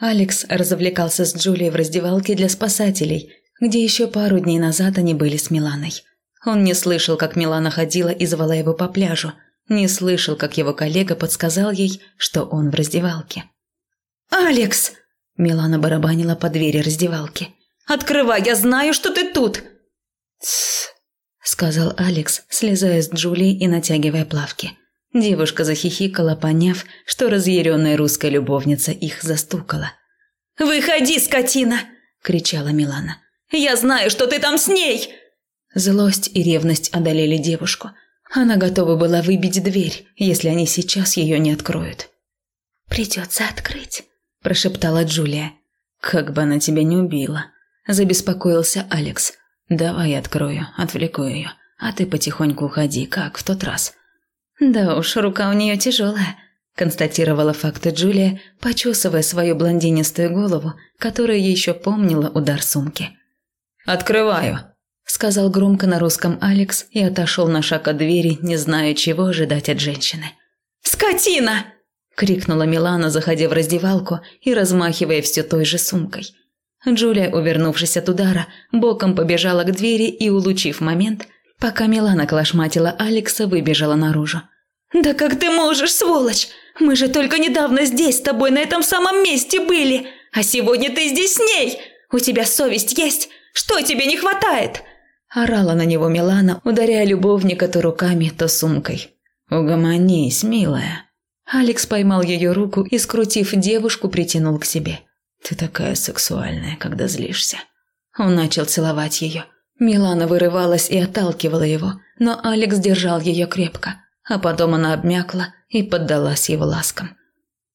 Алекс развлекался с Джулией в раздевалке для спасателей, где еще пару дней назад они были с Миланой. Он не слышал, как Милана ходила и звала его по пляжу, не слышал, как его коллега подсказал ей, что он в раздевалке. «Алекс!» – Милана барабанила по двери раздевалки. «Открывай, я знаю, что ты тут!» «Тссс!» – сказал Алекс, слезая с Джулии и натягивая плавки. Девушка захихикала, поняв, что разъяренная русская любовница их застукала. «Выходи, скотина!» – кричала Милана. «Я знаю, что ты там с ней!» Злость и ревность одолели девушку. Она готова была выбить дверь, если они сейчас ее не откроют. «Придется открыть», – прошептала Джулия. «Как бы она тебя не убила», – забеспокоился Алекс. «Давай открою, отвлеку ее, а ты потихоньку уходи, как в тот раз». «Да уж, рука у нее тяжелая», – констатировала факты Джулия, почесывая свою блондинистую голову, которая еще помнила удар сумки. «Открываю», – сказал громко на русском Алекс и отошел на шаг от двери, не зная, чего ожидать от женщины. «Скотина!» – крикнула Милана, заходя в раздевалку и размахивая все той же сумкой. Джулия, увернувшись от удара, боком побежала к двери и, улучив момент – Пока Милана клашматила Алекса, выбежала наружу. «Да как ты можешь, сволочь? Мы же только недавно здесь с тобой на этом самом месте были, а сегодня ты здесь с ней! У тебя совесть есть? Что тебе не хватает?» Орала на него Милана, ударяя любовника то руками, то сумкой. «Угомонись, милая». Алекс поймал ее руку и, скрутив девушку, притянул к себе. «Ты такая сексуальная, когда злишься». Он начал целовать ее. Милана вырывалась и отталкивала его, но Алекс держал ее крепко, а потом она обмякла и поддалась его ласкам.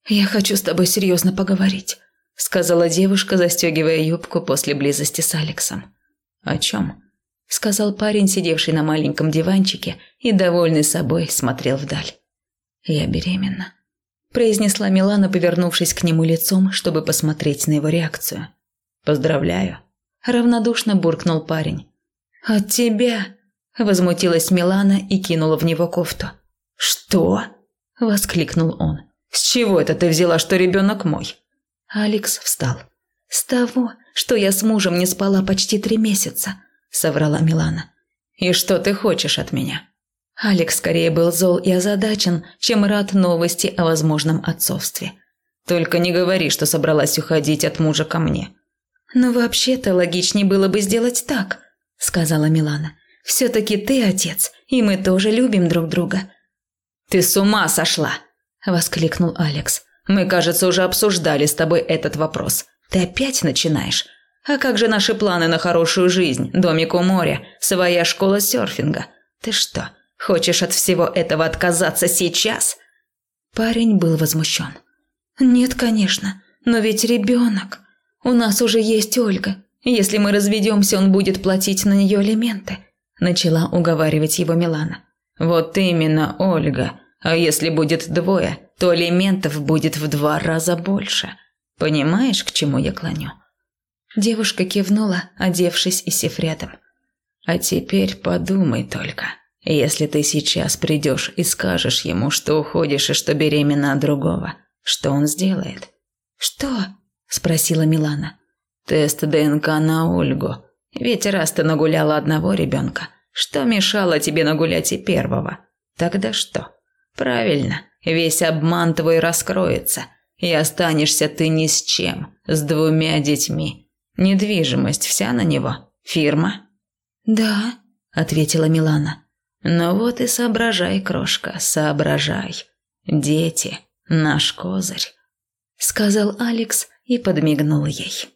«Я хочу с тобой серьезно поговорить», – сказала девушка, застегивая юбку после близости с Алексом. «О чем?» – сказал парень, сидевший на маленьком диванчике и, довольный собой, смотрел вдаль. «Я беременна», – произнесла Милана, повернувшись к нему лицом, чтобы посмотреть на его реакцию. «Поздравляю», – равнодушно буркнул парень. «От тебя!» – возмутилась Милана и кинула в него кофту. «Что?» – воскликнул он. «С чего это ты взяла, что ребенок мой?» Алекс встал. «С того, что я с мужем не спала почти три месяца», – соврала Милана. «И что ты хочешь от меня?» Алекс скорее был зол и озадачен, чем рад новости о возможном отцовстве. «Только не говори, что собралась уходить от мужа ко мне». «Но вообще-то логичнее было бы сделать так сказала Милана. «Все-таки ты отец, и мы тоже любим друг друга». «Ты с ума сошла!» – воскликнул Алекс. «Мы, кажется, уже обсуждали с тобой этот вопрос. Ты опять начинаешь? А как же наши планы на хорошую жизнь, домик у моря, своя школа серфинга? Ты что, хочешь от всего этого отказаться сейчас?» Парень был возмущен. «Нет, конечно, но ведь ребенок. У нас уже есть Ольга, если мы разведемся, он будет платить на нее алименты», – начала уговаривать его Милана. «Вот именно, Ольга. А если будет двое, то алиментов будет в два раза больше. Понимаешь, к чему я клоню?» Девушка кивнула, одевшись и сев рядом. «А теперь подумай только. Если ты сейчас придешь и скажешь ему, что уходишь и что беременна от другого, что он сделает?» «Что?» – спросила Милана. Тест ДНК на Ольгу. Ведь раз ты нагуляла одного ребенка, что мешало тебе нагулять и первого? Тогда что? Правильно, весь обман твой раскроется, и останешься ты ни с чем, с двумя детьми. Недвижимость вся на него, фирма? Да, ответила Милана. Ну вот и соображай, крошка, соображай. Дети, наш козырь, сказал Алекс и подмигнул ей.